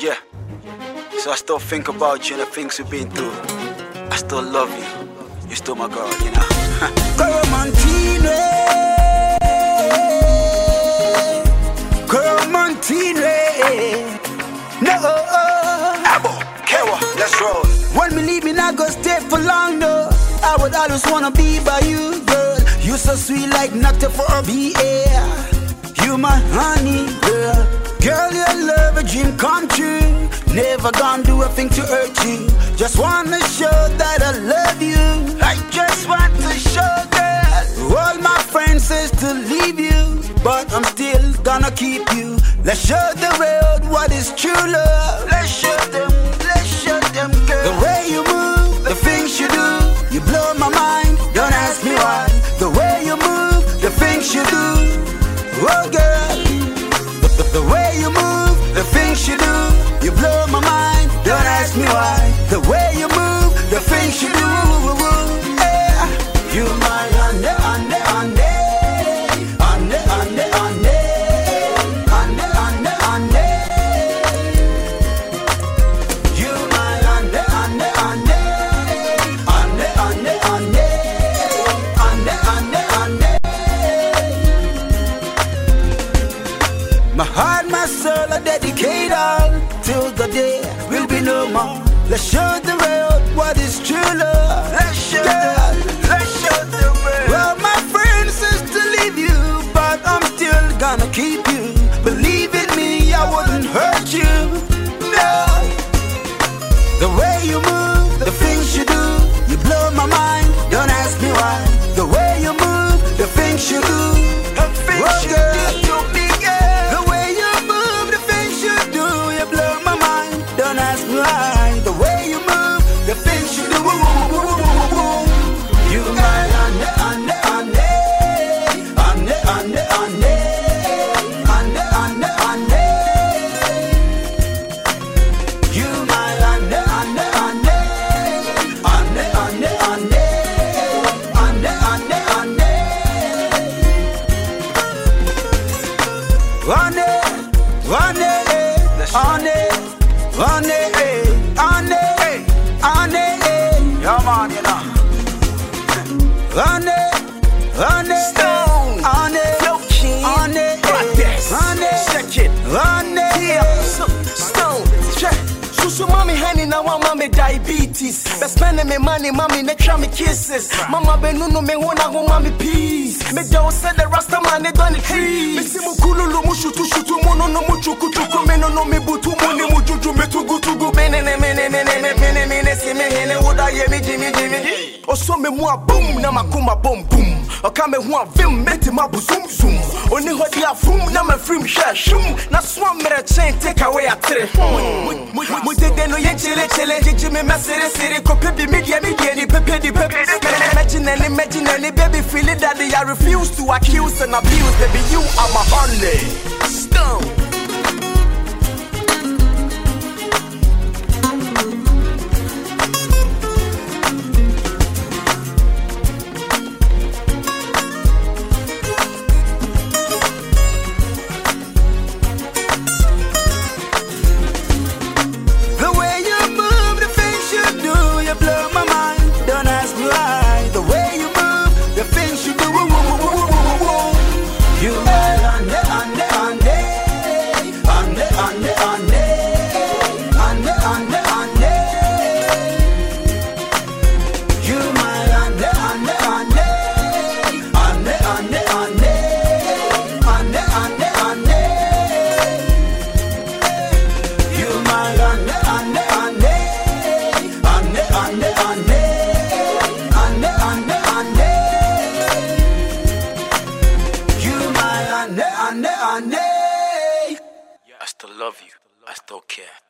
Yeah. So I still think about you and the things we've been through. I still love you. You're still my girl, you know. Coromantine. Coromantine. No. Abo, Kewa, let's roll. When me leave me, not go stay for long, no. I would always wanna be by you, girl. You so sweet like nectar for a BA. You my honey, girl. Girl, your love a dream come true. Never gonna do a thing to hurt you. Just wanna show that I love you. I just want to show, girl. All my friends says to leave you, but I'm still gonna keep you. Let's show the world what is true love. Let's show them, let's show them, girl. The way you move, the things you do, you blow way you move, the things you do, you blow my mind. Don't ask me why. The way you move, the things you do, yeah. You till the day will be no more. Let's show the world what is true love. Let's show them, let's show the world. Well, my friend says to leave you, but I'm still gonna keep you. Believe in me, I wouldn't hurt you. No. The way you move, the things you do, ande, ande, ande, Yeah, man, you know. ande, ande, Stone. ande, Flow King. Practice. ande, Check it. ande. Yeah, stone, check. Susu mommy honey now want mommy diabetes. Best spending me money, mommy ne try me kisses. Mama be no no me wanna go mommy peace. Me don't say the rasta man they done the trees. Me si mu kululu mu shutu shutu mu no no mu chuku chuku me no me butu ni mu juju me tugu tugu me ne ne me ne ne ne ne me ne ne si me hene woda ye me jimi jimi. Oso me mu a boom na makuma boom boom. Ɔka me ho a vim meti ma bu zoom zoom. Oni hɔ di afum na ma frim hwɛ shum. Na so mmerɛ kyɛn take away atere. Mu dede no yɛ kyele. Gyegye me mɛsere sere kɔpɛ bi mi deɛ mi deɛ ni pepe di pepe. Mɛgye n'ani mɛgye n'ani baby feel it daddy I refuse to accuse and abuse baby you are my honey. Stone. Ande, ande, ande. I still love you. I still care.